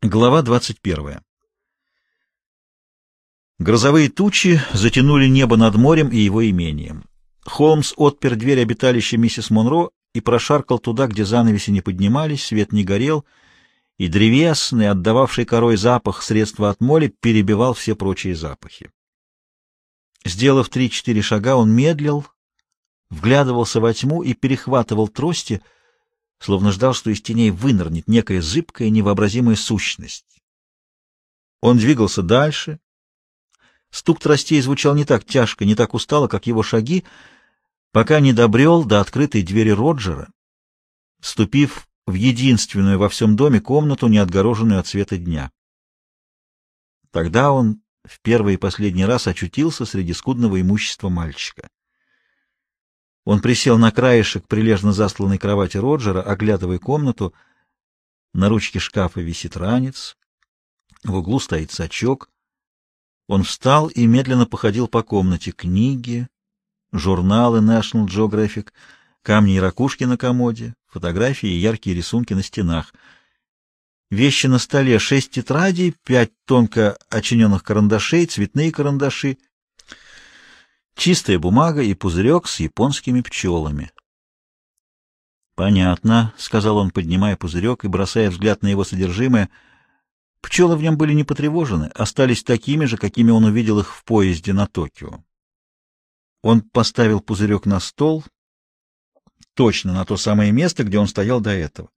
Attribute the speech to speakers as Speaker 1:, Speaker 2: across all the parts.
Speaker 1: Глава 21. Грозовые тучи затянули небо над морем и его имением. Холмс отпер дверь обиталища миссис Монро и прошаркал туда, где занавеси не поднимались, свет не горел, и древесный, отдававший корой запах средства от моли, перебивал все прочие запахи. Сделав три-четыре шага, он медлил, вглядывался во тьму и перехватывал трости — словно ждал, что из теней вынырнет некая зыбкая невообразимая сущность. Он двигался дальше. Стук тростей звучал не так тяжко, не так устало, как его шаги, пока не добрел до открытой двери Роджера, вступив в единственную во всем доме комнату, не отгороженную от света дня. Тогда он в первый и последний раз очутился среди скудного имущества мальчика. Он присел на краешек прилежно застланной кровати Роджера, оглядывая комнату. На ручке шкафа висит ранец, в углу стоит сачок. Он встал и медленно походил по комнате. Книги, журналы National Geographic, камни и ракушки на комоде, фотографии и яркие рисунки на стенах. Вещи на столе, шесть тетрадей, пять тонко очиненных карандашей, цветные карандаши — Чистая бумага и пузырек с японскими пчелами. «Понятно», — сказал он, поднимая пузырек и бросая взгляд на его содержимое. Пчелы в нем были не потревожены, остались такими же, какими он увидел их в поезде на Токио. Он поставил пузырек на стол, точно на то самое место, где он стоял до этого.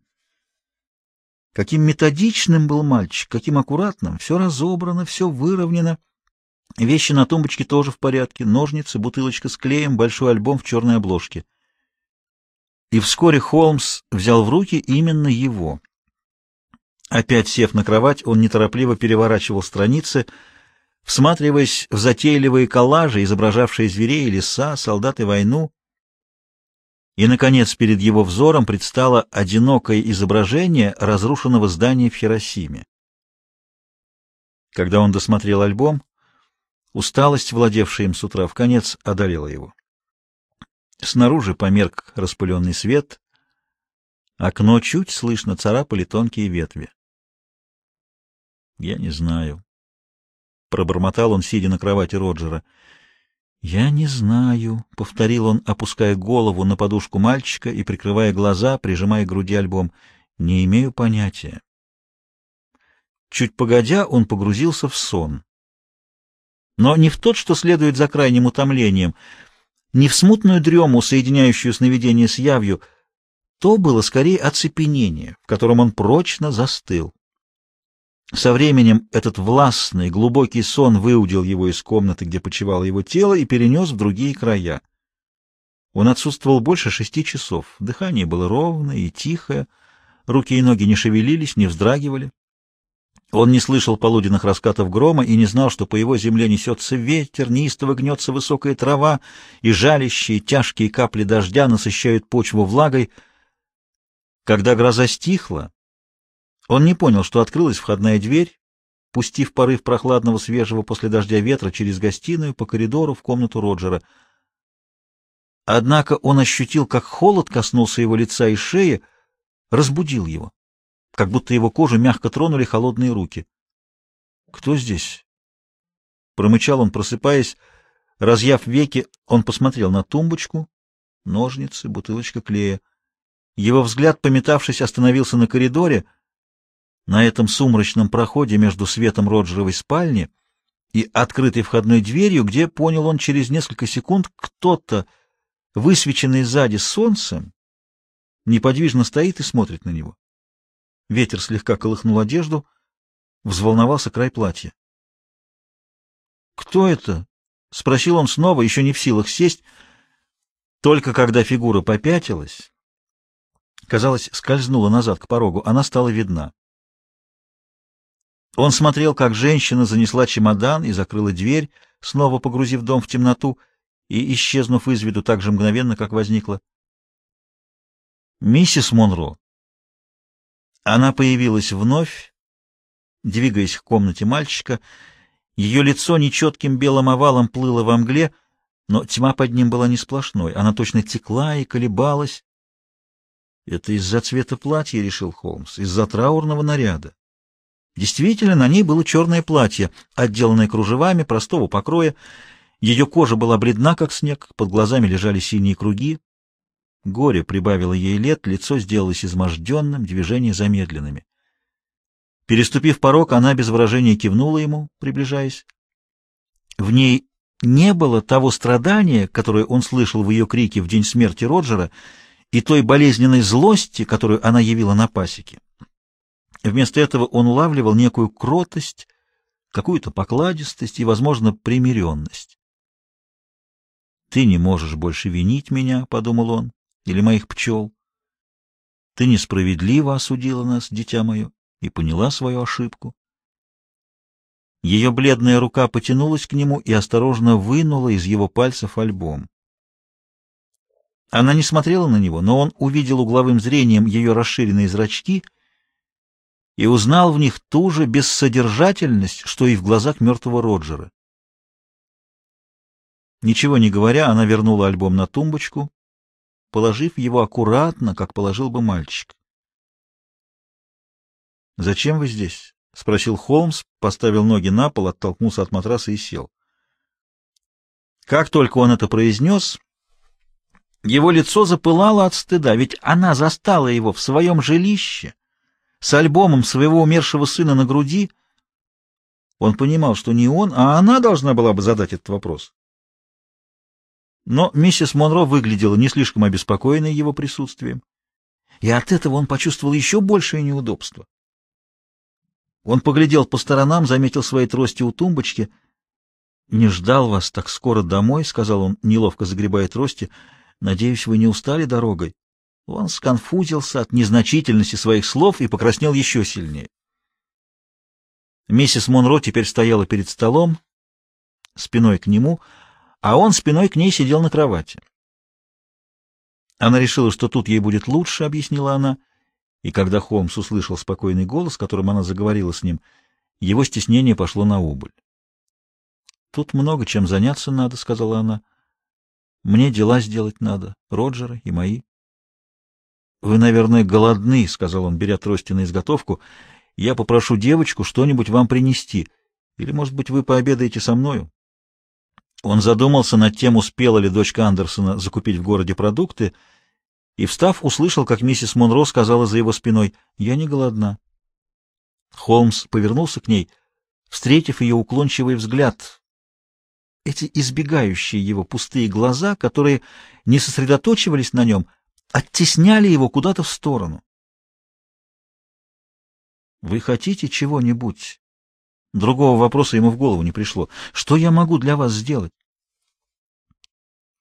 Speaker 1: Каким методичным был мальчик, каким аккуратным, все разобрано, все выровнено — Вещи на тумбочке тоже в порядке. Ножницы, бутылочка с клеем, большой альбом в черной обложке. И вскоре Холмс взял в руки именно его. Опять сев на кровать, он неторопливо переворачивал страницы, всматриваясь в затейливые коллажи, изображавшие зверей, леса, солдат и войну. И, наконец, перед его взором предстало одинокое изображение разрушенного здания в Хиросиме. Когда он досмотрел альбом, Усталость, владевшая им с утра, в конец одолела его. Снаружи померк распыленный свет, окно чуть слышно царапали тонкие ветви. «Я не знаю», — пробормотал он, сидя на кровати Роджера. «Я не знаю», — повторил он, опуская голову на подушку мальчика и прикрывая глаза, прижимая к груди альбом. «Не имею понятия». Чуть погодя, он погрузился в сон но не в тот, что следует за крайним утомлением, не в смутную дрему, соединяющую сновидение с явью, то было скорее оцепенение, в котором он прочно застыл. Со временем этот властный, глубокий сон выудил его из комнаты, где почивало его тело, и перенес в другие края. Он отсутствовал больше шести часов. Дыхание было ровное и тихое, руки и ноги не шевелились, не вздрагивали. Он не слышал полуденных раскатов грома и не знал, что по его земле несется ветер, неистово гнется высокая трава, и жалящие тяжкие капли дождя насыщают почву влагой. Когда гроза стихла, он не понял, что открылась входная дверь, пустив порыв прохладного свежего после дождя ветра через гостиную по коридору в комнату Роджера. Однако он ощутил, как холод коснулся его лица и шеи, разбудил его как будто его кожу мягко тронули холодные руки. «Кто здесь?» Промычал он, просыпаясь. Разъяв веки, он посмотрел на тумбочку, ножницы, бутылочка клея. Его взгляд, пометавшись, остановился на коридоре, на этом сумрачном проходе между светом Роджеровой спальни и открытой входной дверью, где, понял он через несколько секунд, кто-то, высвеченный сзади солнцем, неподвижно стоит и смотрит на него. Ветер слегка колыхнул одежду, взволновался край платья. «Кто это?» — спросил он снова, еще не в силах сесть. Только когда фигура попятилась, казалось, скользнула назад к порогу, она стала видна. Он смотрел, как женщина занесла чемодан и закрыла дверь, снова погрузив дом в темноту и исчезнув из виду так же мгновенно, как возникла. «Миссис Монро», она появилась вновь, двигаясь к комнате мальчика. Ее лицо нечетким белым овалом плыло во мгле, но тьма под ним была не сплошной. Она точно текла и колебалась. — Это из-за цвета платья, — решил Холмс, — из-за траурного наряда. Действительно, на ней было черное платье, отделанное кружевами, простого покроя. Ее кожа была бледна, как снег, под глазами лежали синие круги. Горе прибавило ей лет, лицо сделалось изможденным, движения замедленными. Переступив порог, она без выражения кивнула ему, приближаясь. В ней не было того страдания, которое он слышал в ее крике в день смерти Роджера, и той болезненной злости, которую она явила на пасеке. Вместо этого он улавливал некую кротость, какую-то покладистость и, возможно, примиренность. «Ты не можешь больше винить меня», — подумал он, — «или моих пчел. Ты несправедливо осудила нас, дитя мое, и поняла свою ошибку». Ее бледная рука потянулась к нему и осторожно вынула из его пальцев альбом. Она не смотрела на него, но он увидел угловым зрением ее расширенные зрачки и узнал в них ту же бессодержательность, что и в глазах мертвого Роджера. Ничего не говоря, она вернула альбом на тумбочку, положив его аккуратно, как положил бы мальчик. «Зачем вы здесь?» — спросил Холмс, поставил ноги на пол, оттолкнулся от матраса и сел. Как только он это произнес, его лицо запылало от стыда, ведь она застала его в своем жилище с альбомом своего умершего сына на груди. Он понимал, что не он, а она должна была бы задать этот вопрос. Но миссис Монро выглядела не слишком обеспокоенной его присутствием, и от этого он почувствовал еще большее неудобство. Он поглядел по сторонам, заметил свои трости у тумбочки. «Не ждал вас так скоро домой», — сказал он, неловко загребая трости. Надеюсь, вы не устали дорогой? Он сконфузился от незначительности своих слов и покраснел еще сильнее. Миссис Монро теперь стояла перед столом, спиной к нему, а он спиной к ней сидел на кровати. Она решила, что тут ей будет лучше, — объяснила она, и когда Холмс услышал спокойный голос, которым она заговорила с ним, его стеснение пошло на убыль. — Тут много чем заняться надо, — сказала она. Мне дела сделать надо, Роджера и мои. — Вы, наверное, голодны, — сказал он, беря трости на изготовку. — Я попрошу девочку что-нибудь вам принести. Или, может быть, вы пообедаете со мною? Он задумался над тем, успела ли дочка Андерсона закупить в городе продукты, и, встав, услышал, как миссис Монро сказала за его спиной, «Я не голодна». Холмс повернулся к ней, встретив ее уклончивый взгляд, эти избегающие его пустые глаза, которые не сосредоточивались на нем, оттесняли его куда-то в сторону. «Вы хотите чего-нибудь?» Другого вопроса ему в голову не пришло. «Что я могу для вас сделать?»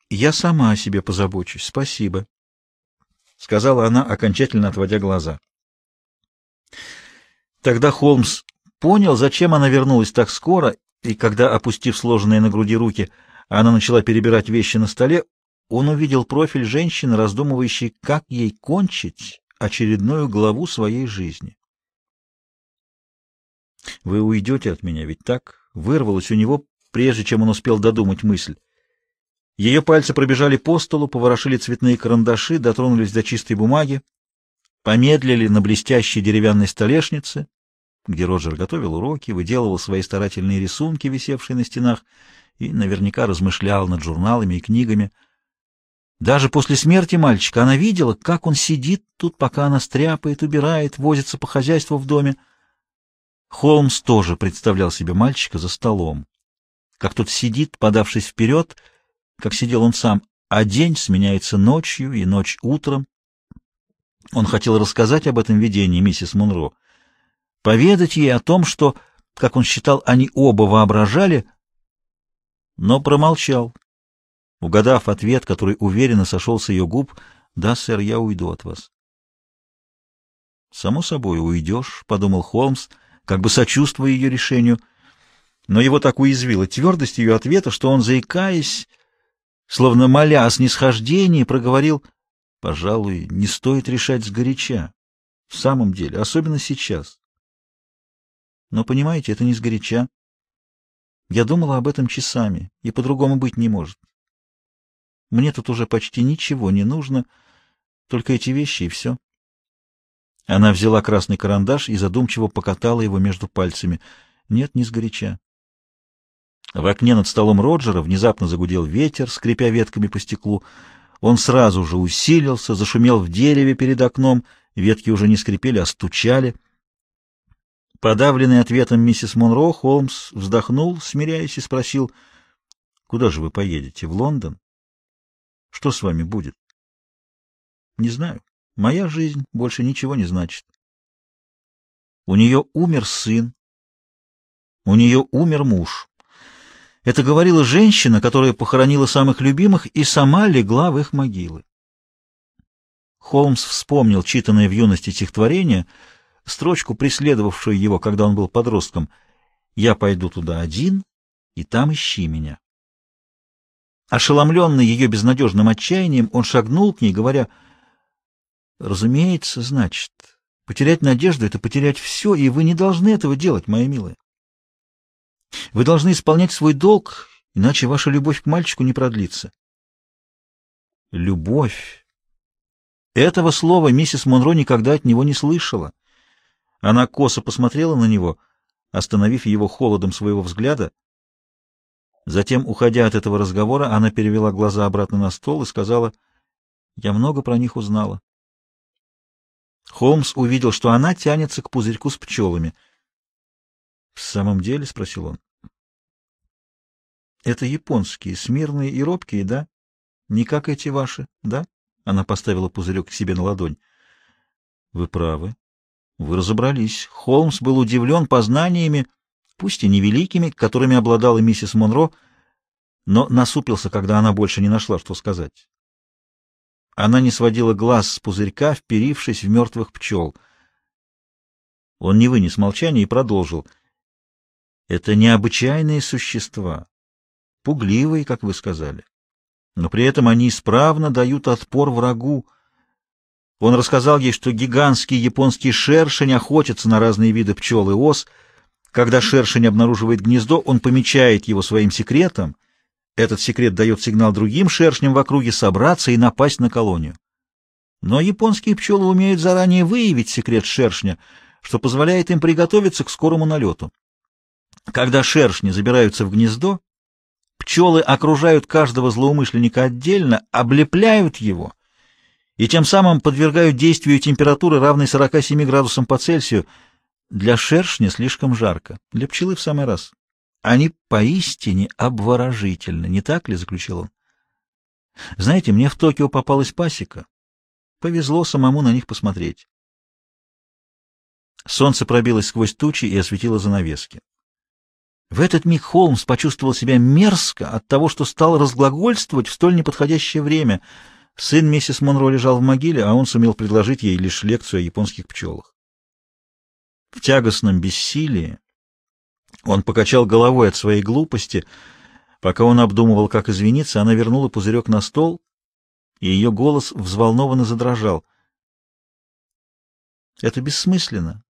Speaker 1: «Я сама о себе позабочусь, спасибо», — сказала она, окончательно отводя глаза. Тогда Холмс понял, зачем она вернулась так скоро, и когда, опустив сложенные на груди руки, она начала перебирать вещи на столе, он увидел профиль женщины, раздумывающей, как ей кончить очередную главу своей жизни. «Вы уйдете от меня, ведь так?» — вырвалось у него, прежде чем он успел додумать мысль. Ее пальцы пробежали по столу, поворошили цветные карандаши, дотронулись до чистой бумаги, помедлили на блестящей деревянной столешнице, где Роджер готовил уроки, выделывал свои старательные рисунки, висевшие на стенах, и наверняка размышлял над журналами и книгами. Даже после смерти мальчика она видела, как он сидит тут, пока она стряпает, убирает, возится по хозяйству в доме. Холмс тоже представлял себе мальчика за столом. Как тот сидит, подавшись вперед, как сидел он сам, а день сменяется ночью и ночь утром. Он хотел рассказать об этом видении миссис Монро — поведать ей о том, что, как он считал, они оба воображали, но промолчал, угадав ответ, который уверенно сошел с ее губ, «Да, сэр, я уйду от вас». «Само собой, уйдешь», — подумал Холмс, как бы сочувствуя ее решению, но его так уязвила твердость ее ответа, что он, заикаясь, словно моля о снисхождении, проговорил, «Пожалуй, не стоит решать сгоряча. В самом деле, особенно сейчас. Но, понимаете, это не сгоряча. Я думала об этом часами, и по-другому быть не может. Мне тут уже почти ничего не нужно, только эти вещи и все. Она взяла красный карандаш и задумчиво покатала его между пальцами. Нет, не сгоряча. В окне над столом Роджера внезапно загудел ветер, скрипя ветками по стеклу. Он сразу же усилился, зашумел в дереве перед окном, ветки уже не скрипели, а стучали. Подавленный ответом миссис Монро, Холмс вздохнул, смиряясь, и спросил, «Куда же вы поедете? В Лондон? Что с вами будет?» «Не знаю. Моя жизнь больше ничего не значит». У нее умер сын, у нее умер муж. Это говорила женщина, которая похоронила самых любимых и сама легла в их могилы. Холмс вспомнил читанное в юности стихотворение, строчку, преследовавшую его, когда он был подростком. «Я пойду туда один, и там ищи меня». Ошеломленный ее безнадежным отчаянием, он шагнул к ней, говоря, «Разумеется, значит, потерять надежду — это потерять все, и вы не должны этого делать, моя милая. Вы должны исполнять свой долг, иначе ваша любовь к мальчику не продлится. Любовь. Этого слова миссис Монро никогда от него не слышала. Она косо посмотрела на него, остановив его холодом своего взгляда. Затем, уходя от этого разговора, она перевела глаза обратно на стол и сказала, «Я много про них узнала». Холмс увидел, что она тянется к пузырьку с пчелами —— В самом деле? — спросил он. — Это японские, смирные и робкие, да? Не как эти ваши, да? Она поставила пузырек к себе на ладонь. — Вы правы. Вы разобрались. Холмс был удивлен познаниями, пусть и невеликими, которыми обладала миссис Монро, но насупился, когда она больше не нашла, что сказать. Она не сводила глаз с пузырька, вперившись в мертвых пчел. Он не вынес молчания и продолжил — это необычайные существа, пугливые, как вы сказали. Но при этом они исправно дают отпор врагу. Он рассказал ей, что гигантский японский шершень охотится на разные виды пчел и ос. Когда шершень обнаруживает гнездо, он помечает его своим секретом. Этот секрет дает сигнал другим шершням в округе собраться и напасть на колонию. Но японские пчелы умеют заранее выявить секрет шершня, что позволяет им приготовиться к скорому налету. Когда шершни забираются в гнездо, пчелы окружают каждого злоумышленника отдельно, облепляют его и тем самым подвергают действию температуры, равной 47 градусам по Цельсию. Для шершня слишком жарко, для пчелы в самый раз. Они поистине обворожительны, не так ли, — заключил он. Знаете, мне в Токио попалась пасека. Повезло самому на них посмотреть. Солнце пробилось сквозь тучи и осветило занавески. В этот миг Холмс почувствовал себя мерзко от того, что стал разглагольствовать в столь неподходящее время. Сын миссис Монро лежал в могиле, а он сумел предложить ей лишь лекцию о японских пчелах. В тягостном бессилии он покачал головой от своей глупости. Пока он обдумывал, как извиниться, она вернула пузырек на стол, и ее голос взволнованно задрожал. «Это бессмысленно.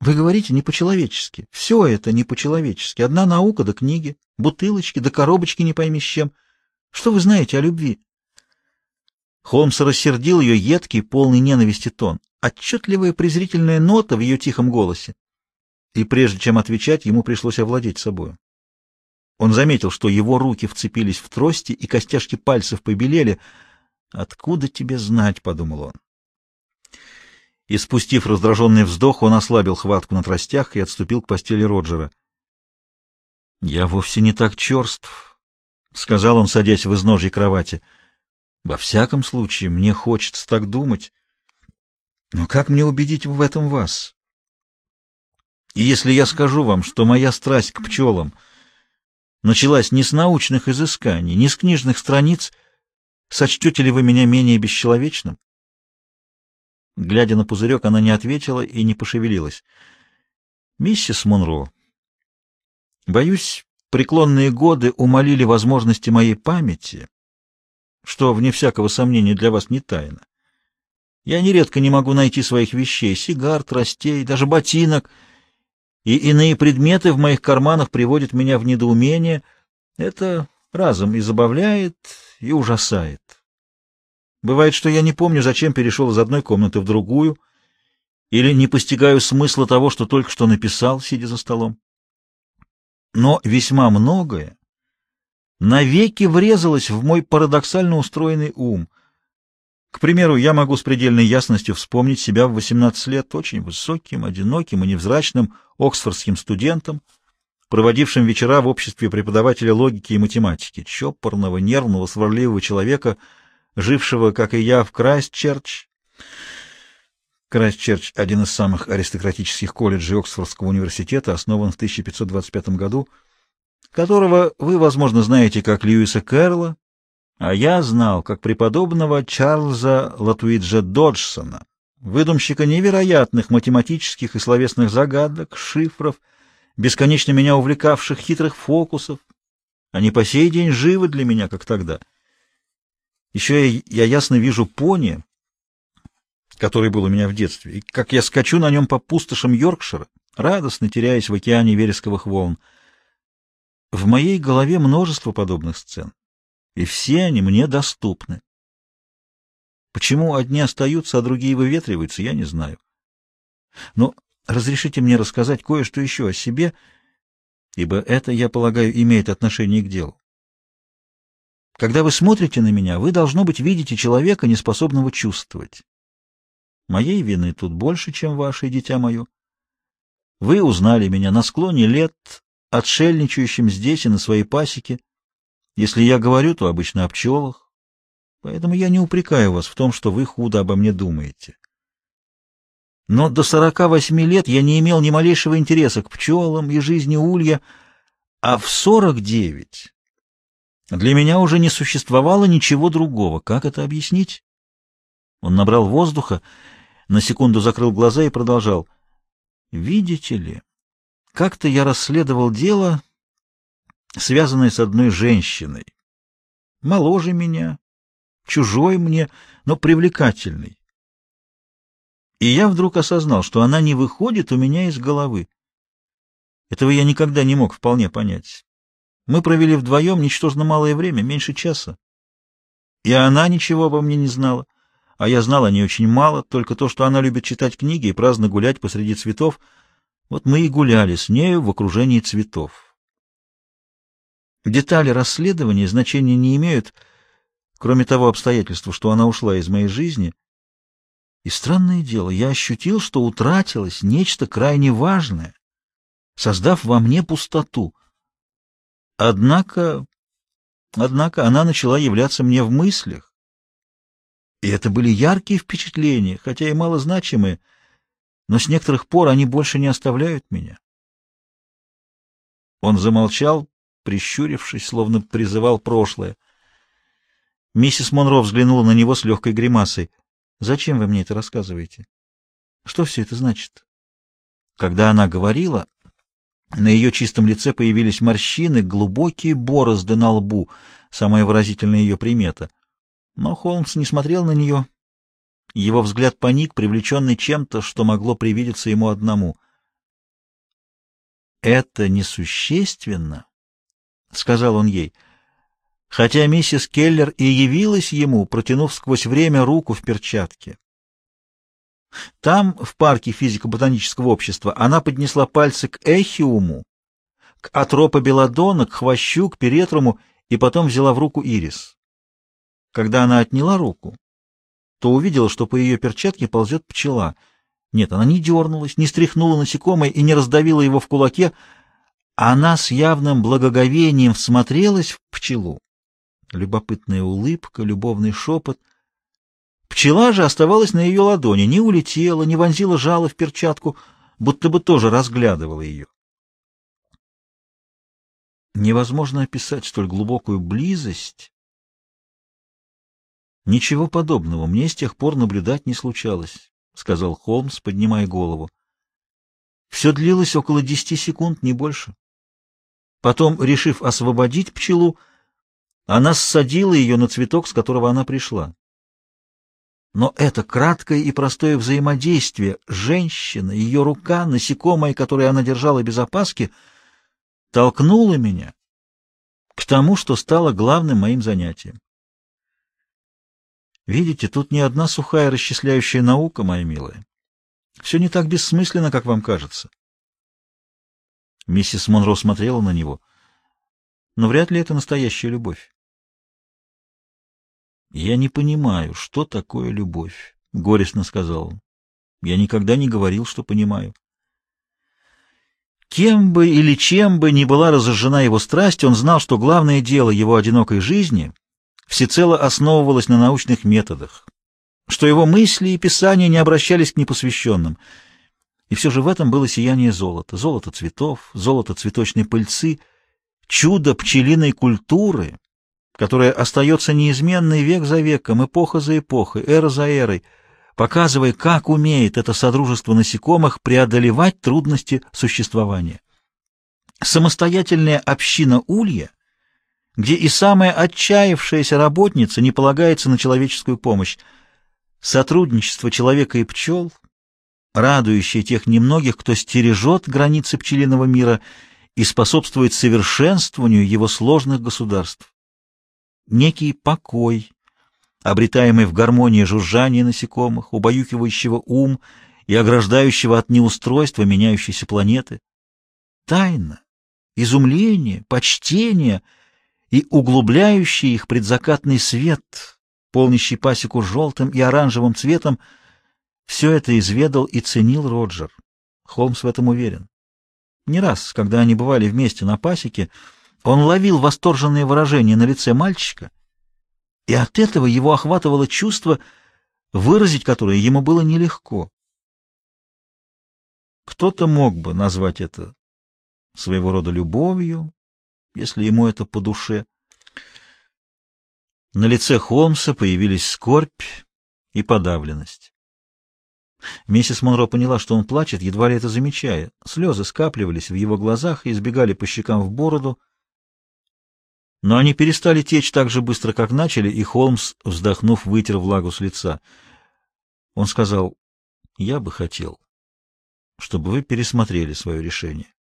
Speaker 1: Вы говорите не по-человечески. Все это не по-человечески. Одна наука да книги, бутылочки да коробочки не пойми с чем. Что вы знаете о любви? Холмс рассердил ее едкий, полный ненависти тон, отчетливая презрительная нота в ее тихом голосе. И прежде чем отвечать, ему пришлось овладеть собою. Он заметил, что его руки вцепились в трости, и костяшки пальцев побелели. «Откуда тебе знать?» — подумал он и, спустив раздраженный вздох, он ослабил хватку на тростях и отступил к постели Роджера. — Я вовсе не так черств, — сказал он, садясь в изножье кровати. — Во всяком случае, мне хочется так думать. Но как мне убедить в этом вас? И если я скажу вам, что моя страсть к пчелам началась не с научных изысканий, не с книжных страниц, сочтете ли вы меня менее бесчеловечным? Глядя на пузырек, она не ответила и не пошевелилась. «Миссис Монро, боюсь, преклонные годы умолили возможности моей памяти, что, вне всякого сомнения, для вас не тайна. Я нередко не могу найти своих вещей, сигар, тростей, даже ботинок, и иные предметы в моих карманах приводят меня в недоумение. Это разом и забавляет, и ужасает. Бывает, что я не помню, зачем перешел из одной комнаты в другую, или не постигаю смысла того, что только что написал, сидя за столом. Но весьма многое навеки врезалось в мой парадоксально устроенный ум. К примеру, я могу с предельной ясностью вспомнить себя в 18 лет очень высоким, одиноким и невзрачным оксфордским студентом, проводившим вечера в обществе преподавателя логики и математики, чопорного, нервного, сварливого человека, жившего, как и я, в Крайстчерч. Крайстчерч — один из самых аристократических колледжей Оксфордского университета, основан в 1525 году, которого вы, возможно, знаете как Льюиса Кэрролла, а я знал как преподобного Чарльза Латуиджа Доджсона, выдумщика невероятных математических и словесных загадок, шифров, бесконечно меня увлекавших хитрых фокусов. Они по сей день живы для меня, как тогда. Еще я, я ясно вижу пони, который был у меня в детстве, и как я скачу на нем по пустошам Йоркшира, радостно теряясь в океане вересковых волн. В моей голове множество подобных сцен, и все они мне доступны. Почему одни остаются, а другие выветриваются, я не знаю. Но разрешите мне рассказать кое-что еще о себе, ибо это, я полагаю, имеет отношение к делу. Когда вы смотрите на меня, вы, должно быть, видите человека, неспособного чувствовать. Моей вины тут больше, чем вашей, дитя мое. Вы узнали меня на склоне лет, отшельничающим здесь и на своей пасеке. Если я говорю, то обычно о пчелах. Поэтому я не упрекаю вас в том, что вы худо обо мне думаете. Но до сорока восьми лет я не имел ни малейшего интереса к пчелам и жизни улья, а в сорок девять для меня уже не существовало ничего другого. Как это объяснить? Он набрал воздуха на секунду закрыл глаза и продолжал. «Видите ли, как-то я расследовал дело, связанное с одной женщиной. Моложе меня, чужой мне, но привлекательной. И я вдруг осознал, что она не выходит у меня из головы. Этого я никогда не мог вполне понять. Мы провели вдвоем ничтожно малое время, меньше часа. И она ничего обо мне не знала а я знал о ней очень мало, только то, что она любит читать книги и праздно гулять посреди цветов. Вот мы и гуляли с нею в окружении цветов. Детали расследования значения не имеют, кроме того обстоятельства, что она ушла из моей жизни. И странное дело, я ощутил, что утратилось нечто крайне важное, создав во мне пустоту. Однако, однако она начала являться мне в мыслях, и это были яркие впечатления, хотя и малозначимые, но с некоторых пор они больше не оставляют меня. Он замолчал, прищурившись, словно призывал прошлое. Миссис Монро взглянула на него с легкой гримасой. «Зачем вы мне это рассказываете? Что все это значит?» Когда она говорила, на ее чистом лице появились морщины, глубокие борозды на лбу, самая выразительная ее примета — но Холмс не смотрел на нее. Его взгляд паник, привлеченный чем-то, что могло привидеться ему одному. «Это несущественно», — сказал он ей, хотя миссис Келлер и явилась ему, протянув сквозь время руку в перчатке. Там, в парке физико-ботанического общества, она поднесла пальцы к эхиуму, к атропа белладона, к хвощу, к перетруму и потом взяла в руку ирис. Когда она отняла руку, то увидела, что по ее перчатке ползет пчела. Нет, она не дернулась, не стряхнула насекомое и не раздавила его в кулаке. Она с явным благоговением всмотрелась в пчелу. Любопытная улыбка, любовный шепот. Пчела же оставалась на ее ладони, не улетела, не вонзила жало в перчатку, будто бы тоже разглядывала ее. Невозможно описать столь глубокую близость Ничего подобного мне с тех пор наблюдать не случалось, сказал Холмс, поднимая голову. Все длилось около десяти секунд, не больше. Потом, решив освободить пчелу, она ссадила ее на цветок, с которого она пришла. Но это краткое и простое взаимодействие, женщина, ее рука, насекомое, которое она держала без опаски, толкнуло меня к тому, что стало главным моим занятием. Видите, тут не одна сухая расчисляющая наука, моя милая. Все не так бессмысленно, как вам кажется. Миссис Монро смотрела на него. Но вряд ли это настоящая любовь. «Я не понимаю, что такое любовь», — горестно сказал он. «Я никогда не говорил, что понимаю». Кем бы или чем бы ни была разожжена его страсть, он знал, что главное дело его одинокой жизни всецело основывалось на научных методах, что его мысли и писания не обращались к непосвященным. И все же в этом было сияние золота, золото цветов, золото цветочной пыльцы, чудо пчелиной культуры, которая остается неизменной век за веком, эпоха за эпохой, эра за эрой, показывая, как умеет это содружество насекомых преодолевать трудности существования. Самостоятельная община улья, где и самая отчаявшаяся работница не полагается на человеческую помощь, сотрудничество человека и пчел, радующее тех немногих, кто стережет границы пчелиного мира и способствует совершенствованию его сложных государств. Некий покой, обретаемый в гармонии жужжания насекомых, убаюкивающего ум и ограждающего от неустройства меняющейся планеты. Тайна, изумление, почтение и углубляющий их предзакатный свет, полнящий пасеку желтым и оранжевым цветом, все это изведал и ценил Роджер. Холмс в этом уверен. Не раз, когда они бывали вместе на пасеке, он ловил восторженные выражения на лице мальчика — и от этого его охватывало чувство, выразить которое ему было нелегко. Кто-то мог бы назвать это своего рода любовью, если ему это по душе. На лице Холмса появились скорбь и подавленность. Миссис Монро поняла, что он плачет, едва ли это замечая. Слезы скапливались в его глазах и избегали по щекам в бороду. Но они перестали течь так же быстро, как начали, и Холмс, вздохнув, вытер влагу с лица. Он сказал, «Я бы хотел, чтобы вы пересмотрели свое решение.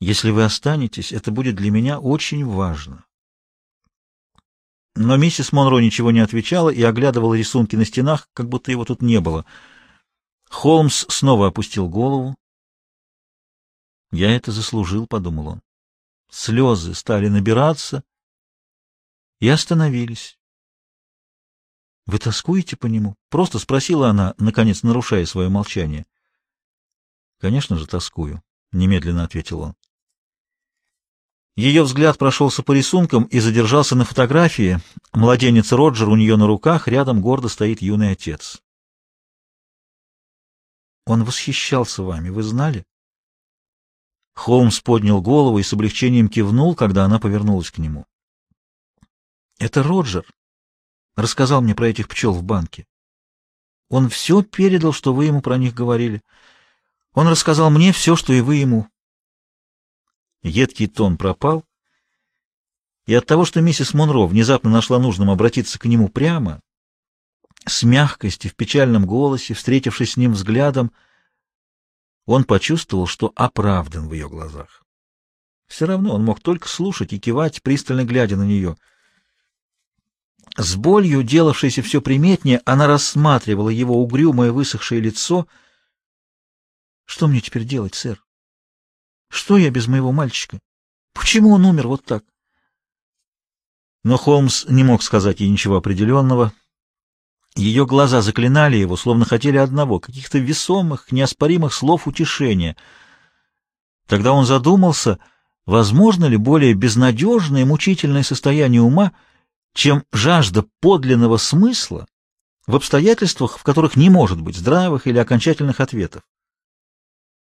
Speaker 1: Если вы останетесь, это будет для меня очень важно». Но миссис Монро ничего не отвечала и оглядывала рисунки на стенах, как будто его тут не было. Холмс снова опустил голову. «Я это заслужил», — подумал он. Слезы стали набираться и остановились. — Вы тоскуете по нему? — просто спросила она, наконец нарушая свое молчание. — Конечно же, тоскую, — немедленно ответил он. Ее взгляд прошелся по рисункам и задержался на фотографии. Младенец Роджер у нее на руках, рядом гордо стоит юный отец. Он восхищался вами, вы знали? Холмс поднял голову и с облегчением кивнул, когда она повернулась к нему. «Это Роджер рассказал мне про этих пчел в банке. Он все передал, что вы ему про них говорили. Он рассказал мне все, что и вы ему». Едкий тон пропал, и от того, что миссис Монро внезапно нашла нужным обратиться к нему прямо, с мягкостью в печальном голосе, встретившись с ним взглядом, он почувствовал, что оправдан в ее глазах. Все равно он мог только слушать и кивать, пристально глядя на нее. С болью, делавшейся все приметнее, она рассматривала его угрюмое высохшее лицо. «Что мне теперь делать, сэр? Что я без моего мальчика? Почему он умер вот так?» Но Холмс не мог сказать ей ничего определенного. Ее глаза заклинали его, словно хотели одного, каких-то весомых, неоспоримых слов утешения. Тогда он задумался, возможно ли более безнадежное, мучительное состояние ума, чем жажда подлинного смысла в обстоятельствах, в которых не может быть здравых или окончательных ответов.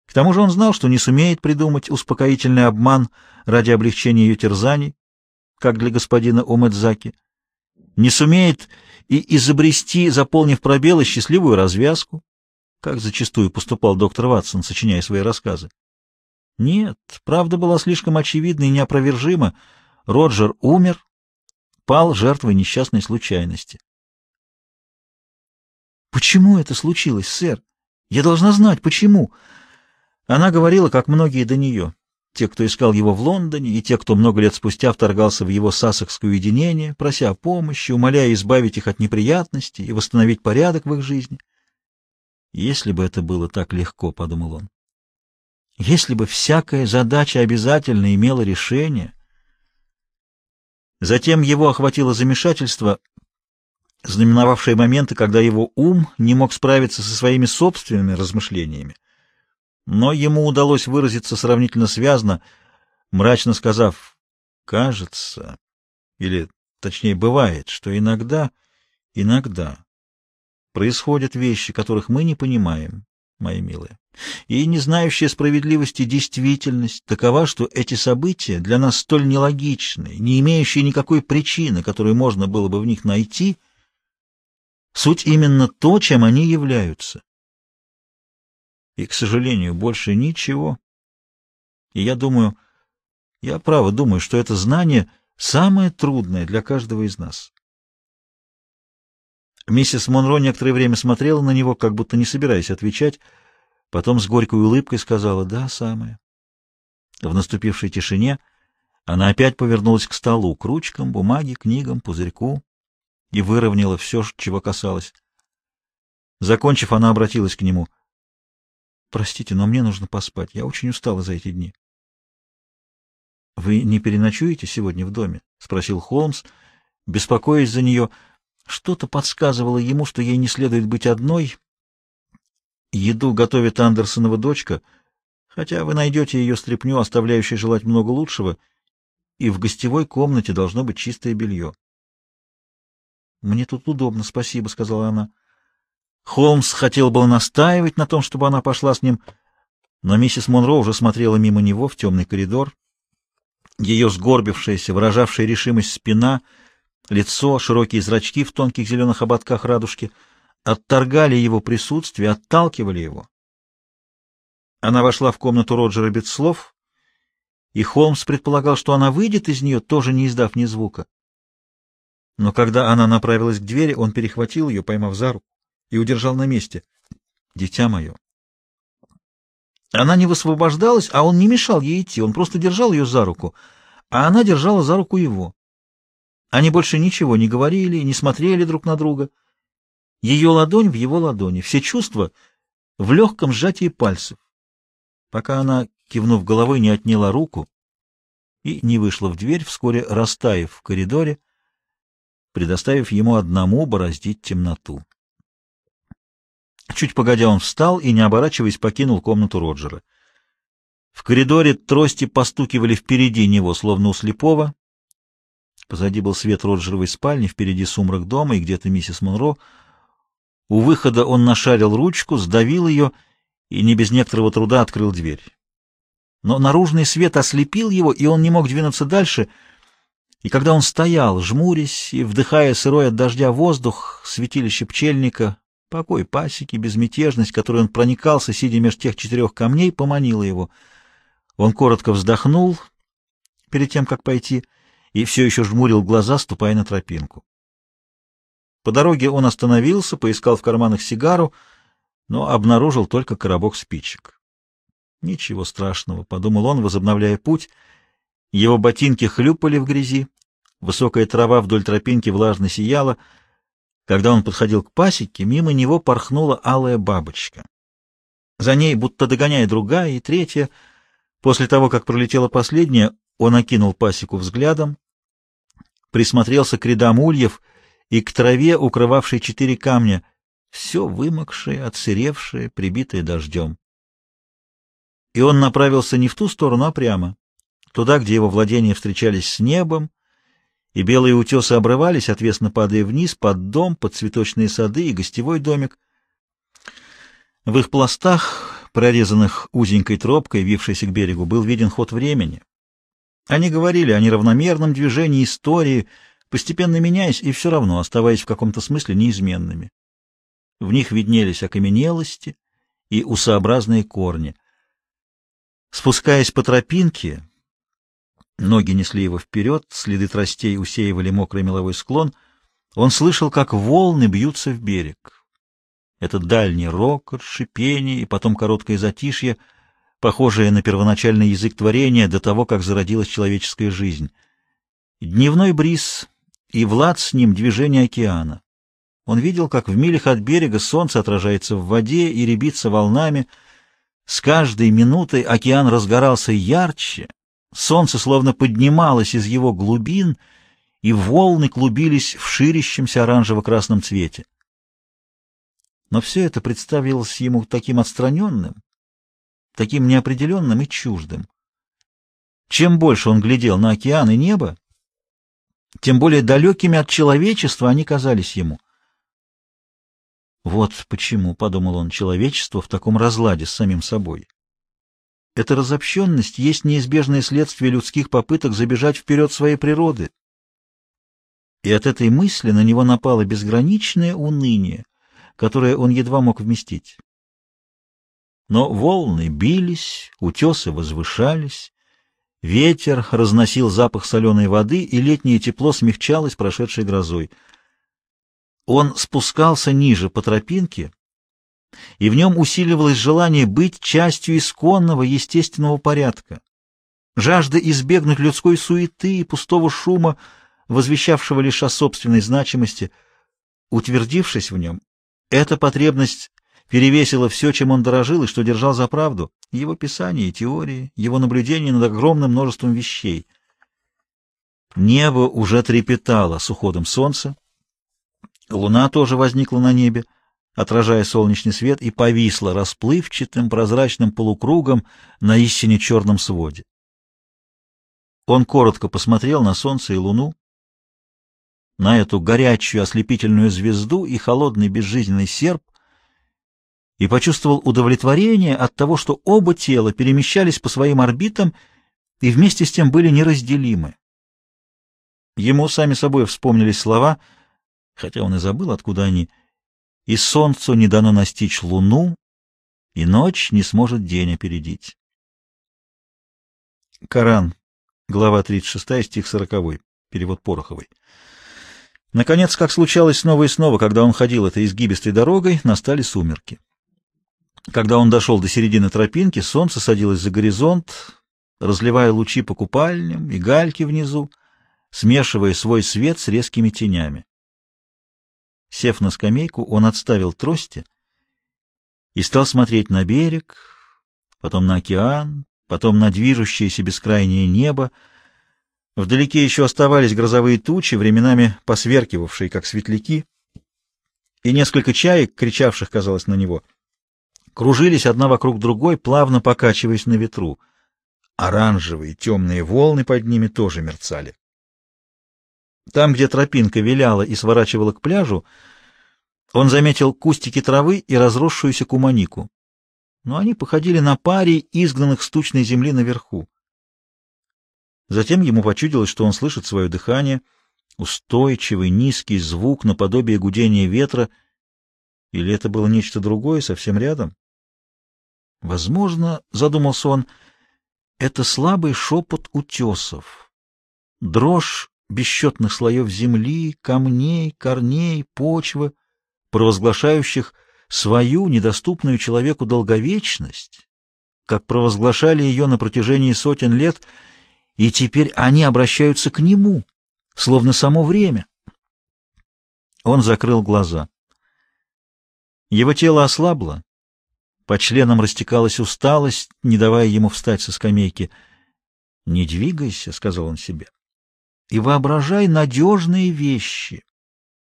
Speaker 1: К тому же он знал, что не сумеет придумать успокоительный обман ради облегчения ее терзаний, как для господина Омэдзаки, не сумеет и изобрести, заполнив пробелы, счастливую развязку, как зачастую поступал доктор Ватсон, сочиняя свои рассказы. Нет, правда была слишком очевидна и неопровержима. Роджер умер, пал жертвой несчастной случайности. «Почему это случилось, сэр? Я должна знать, почему?» Она говорила, как многие до нее те, кто искал его в Лондоне, и те, кто много лет спустя вторгался в его сассекское уединение, прося о помощи, умоляя избавить их от неприятностей и восстановить порядок в их жизни. Если бы это было так легко, — подумал он. Если бы всякая задача обязательно имела решение. Затем его охватило замешательство, знаменовавшее моменты, когда его ум не мог справиться со своими собственными размышлениями. Но ему удалось выразиться сравнительно связно, мрачно сказав «кажется», или, точнее, бывает, что иногда, иногда происходят вещи, которых мы не понимаем, мои милые. И не знающая справедливости действительность такова, что эти события для нас столь нелогичны, не имеющие никакой причины, которую можно было бы в них найти, суть именно то, чем они являются. И, к сожалению, больше ничего. И я думаю, я право думаю, что это знание самое трудное для каждого из нас. Миссис Монро некоторое время смотрела на него, как будто не собираясь отвечать, потом с горькой улыбкой сказала «да, самое». В наступившей тишине она опять повернулась к столу, к ручкам, бумаге, книгам, пузырьку и выровняла все, чего касалось. Закончив, она обратилась к нему. «Простите, но мне нужно поспать. Я очень устала за эти дни». «Вы не переночуете сегодня в доме?» — спросил Холмс, беспокоясь за нее, — что-то подсказывало ему, что ей не следует быть одной. Еду готовит Андерсонова дочка, хотя вы найдете ее стряпню, оставляющей желать много лучшего, и в гостевой комнате должно быть чистое белье. — Мне тут удобно, спасибо, — сказала она. Холмс хотел было настаивать на том, чтобы она пошла с ним, но миссис Монро уже смотрела мимо него в темный коридор. Ее сгорбившаяся, выражавшая решимость спина — Лицо, широкие зрачки в тонких зеленых ободках радужки отторгали его присутствие, отталкивали его. Она вошла в комнату Роджера без слов, и Холмс предполагал, что она выйдет из нее, тоже не издав ни звука. Но когда она направилась к двери, он перехватил ее, поймав за руку, и удержал на месте. «Дитя мое!» Она не высвобождалась, а он не мешал ей идти, он просто держал ее за руку, а она держала за руку его. Они больше ничего не говорили, не смотрели друг на друга. Ее ладонь в его ладони, все чувства в легком сжатии пальцев, пока она, кивнув головой, не отняла руку и не вышла в дверь, вскоре растаяв в коридоре, предоставив ему одному бороздить темноту. Чуть погодя он встал и, не оборачиваясь, покинул комнату Роджера. В коридоре трости постукивали впереди него, словно у слепого, Позади был свет Роджеровой спальни, впереди сумрак дома и где-то миссис Монро. У выхода он нашарил ручку, сдавил ее и не без некоторого труда открыл дверь. Но наружный свет ослепил его, и он не мог двинуться дальше. И когда он стоял, жмурясь и вдыхая сырой от дождя воздух, святилище пчельника, покой пасеки, безмятежность, которой он проникался, сидя меж тех четырех камней, поманила его. Он коротко вздохнул перед тем, как пойти, — и все еще жмурил глаза, ступая на тропинку. По дороге он остановился, поискал в карманах сигару, но обнаружил только коробок спичек. «Ничего страшного», — подумал он, возобновляя путь. Его ботинки хлюпали в грязи, высокая трава вдоль тропинки влажно сияла. Когда он подходил к пасеке, мимо него порхнула алая бабочка. За ней, будто догоняя другая и третья, после того, как пролетела последняя, он окинул пасеку взглядом, присмотрелся к рядам ульев и к траве, укрывавшей четыре камня, все вымокшее, отсыревшее, прибитое дождем. И он направился не в ту сторону, а прямо, туда, где его владения встречались с небом, и белые утесы обрывались, отвесно падая вниз, под дом, под цветочные сады и гостевой домик. В их пластах, прорезанных узенькой тропкой, вившейся к берегу, был виден ход времени. Они говорили о неравномерном движении истории, постепенно меняясь и все равно оставаясь в каком-то смысле неизменными. В них виднелись окаменелости и усообразные корни. Спускаясь по тропинке, ноги несли его вперед, следы тростей усеивали мокрый меловой склон, он слышал, как волны бьются в берег. Это дальний рокот, шипение и потом короткое затишье — похожее на первоначальный язык творения до того, как зародилась человеческая жизнь. Дневной бриз и Влад с ним движение океана. Он видел, как в милях от берега солнце отражается в воде и рябится волнами. С каждой минутой океан разгорался ярче, солнце словно поднималось из его глубин, и волны клубились в ширящемся оранжево-красном цвете. Но все это представилось ему таким отстраненным, таким неопределенным и чуждым. Чем больше он глядел на океан и небо, тем более далекими от человечества они казались ему. Вот почему, — подумал он, — человечество в таком разладе с самим собой. Эта разобщенность есть неизбежное следствие людских попыток забежать вперед своей природы. И от этой мысли на него напало безграничное уныние, которое он едва мог вместить. Но волны бились, утесы возвышались, ветер разносил запах соленой воды, и летнее тепло смягчалось прошедшей грозой. Он спускался ниже по тропинке, и в нем усиливалось желание быть частью исконного естественного порядка, жажда избегнуть людской суеты и пустого шума, возвещавшего лишь о собственной значимости. Утвердившись в нем, эта потребность перевесило все, чем он дорожил и что держал за правду, его писания и теории, его наблюдения над огромным множеством вещей. Небо уже трепетало с уходом солнца, луна тоже возникла на небе, отражая солнечный свет, и повисла расплывчатым прозрачным полукругом на истине черном своде. Он коротко посмотрел на солнце и луну, на эту горячую ослепительную звезду и холодный безжизненный серп, и почувствовал удовлетворение от того, что оба тела перемещались по своим орбитам и вместе с тем были неразделимы. Ему сами собой вспомнились слова, хотя он и забыл, откуда они, «И солнцу не дано настичь луну, и ночь не сможет день опередить». Коран, глава 36, стих 40, перевод Пороховой. Наконец, как случалось снова и снова, когда он ходил этой изгибистой дорогой, настали сумерки. Когда он дошел до середины тропинки, солнце садилось за горизонт, разливая лучи по купальням и гальке внизу, смешивая свой свет с резкими тенями. Сев на скамейку, он отставил трости и стал смотреть на берег, потом на океан, потом на движущееся бескрайнее небо. Вдалеке еще оставались грозовые тучи, временами посверкивавшие, как светляки, и несколько чаек, кричавших, казалось, на него — кружились одна вокруг другой, плавно покачиваясь на ветру. Оранжевые темные волны под ними тоже мерцали. Там, где тропинка виляла и сворачивала к пляжу, он заметил кустики травы и разросшуюся куманику. Но они походили на пари, изгнанных с тучной земли наверху. Затем ему почудилось, что он слышит свое дыхание, устойчивый низкий звук наподобие гудения ветра, или это было нечто другое, совсем рядом? Возможно, задумался он, это слабый шепот утесов, дрожь бесчетных слоев земли, камней, корней, почвы, провозглашающих свою недоступную человеку долговечность, как провозглашали ее на протяжении сотен лет, и теперь они обращаются к нему, словно само время. Он закрыл глаза. Его тело ослабло, по членам растекалась усталость, не давая ему встать со скамейки. «Не двигайся», — сказал он себе, — «и воображай надежные вещи,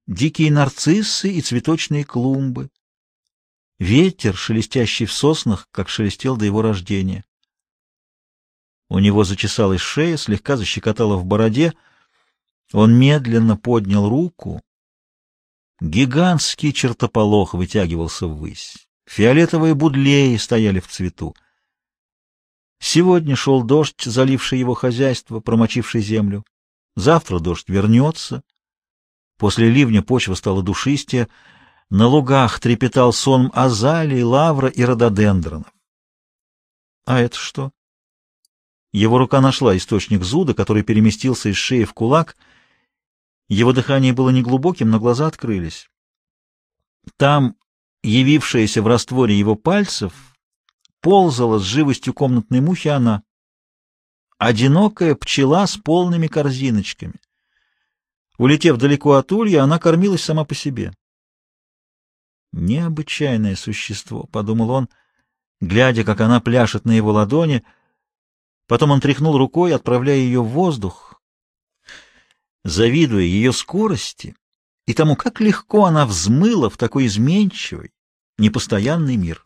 Speaker 1: дикие нарциссы и цветочные клумбы, ветер, шелестящий в соснах, как шелестел до его рождения». У него зачесалась шея, слегка защекотала в бороде. Он медленно поднял руку. Гигантский чертополох вытягивался ввысь. Фиолетовые будлеи стояли в цвету. Сегодня шел дождь, заливший его хозяйство, промочивший землю. Завтра дождь вернется. После ливня почва стала душистее. На лугах трепетал сон азалии, лавра и рододендронов. А это что? Его рука нашла источник зуда, который переместился из шеи в кулак. Его дыхание было неглубоким, но глаза открылись. Там, явившаяся в растворе его пальцев, ползала с живостью комнатной мухи она. Одинокая пчела с полными корзиночками. Улетев далеко от улья, она кормилась сама по себе. Необычайное существо, — подумал он, глядя, как она пляшет на его ладони. Потом он тряхнул рукой, отправляя ее в воздух, завидуя ее скорости и тому, как легко она взмыла в такой изменчивый, непостоянный мир.